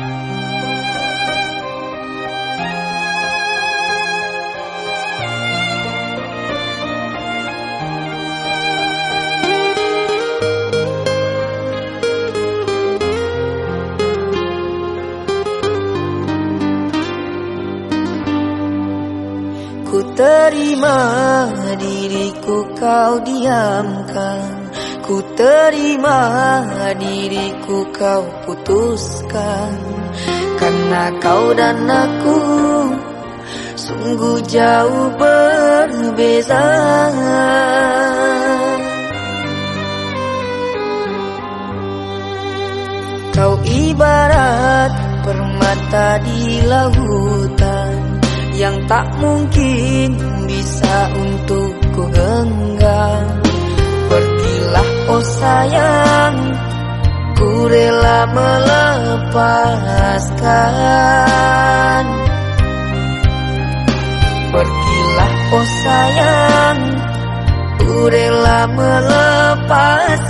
Ku terima diriku kau diamkan Ku terima diriku kau putuskan. Karena kau dan aku Sungguh jauh berbeza. Kau ibarat permata di lautan yang tak mungkin bisa untuk ku genggam. Pergilah oh sayang Ku rela melepaskan. Pergilah oh sayang Ku rela melepaskan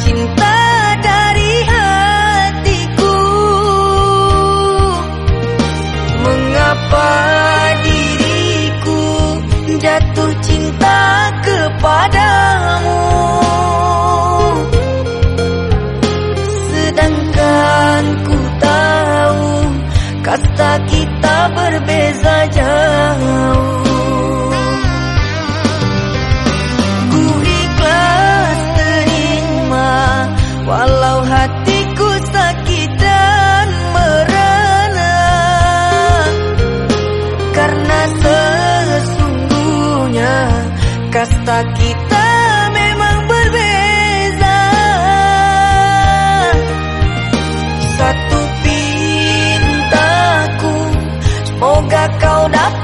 cinta dari hatiku. Mengapa diriku jatuh cinta kepadamu? Sedangkan ku tahu kasta kita memang berbeza. Satu pintaku Semoga kau dapat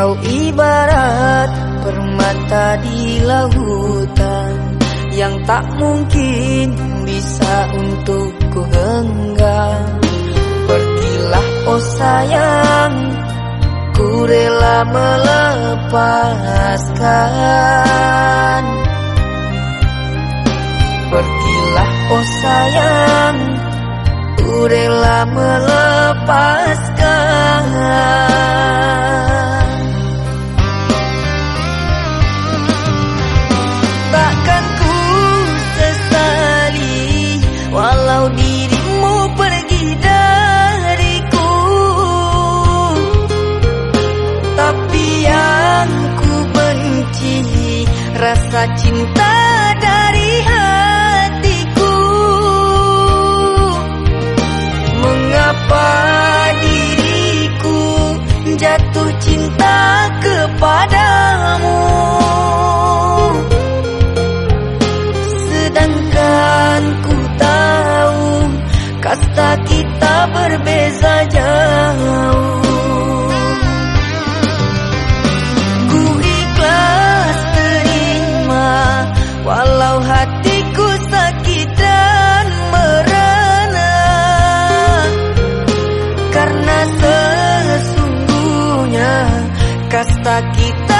Kau ibarat permata di lautan Yang tak mungkin bisa untuk ku genggam. Pergilah oh sayang Ku rela melepaskan. Pergilah oh sayang Ku rela melepaskan cinta kasta kita.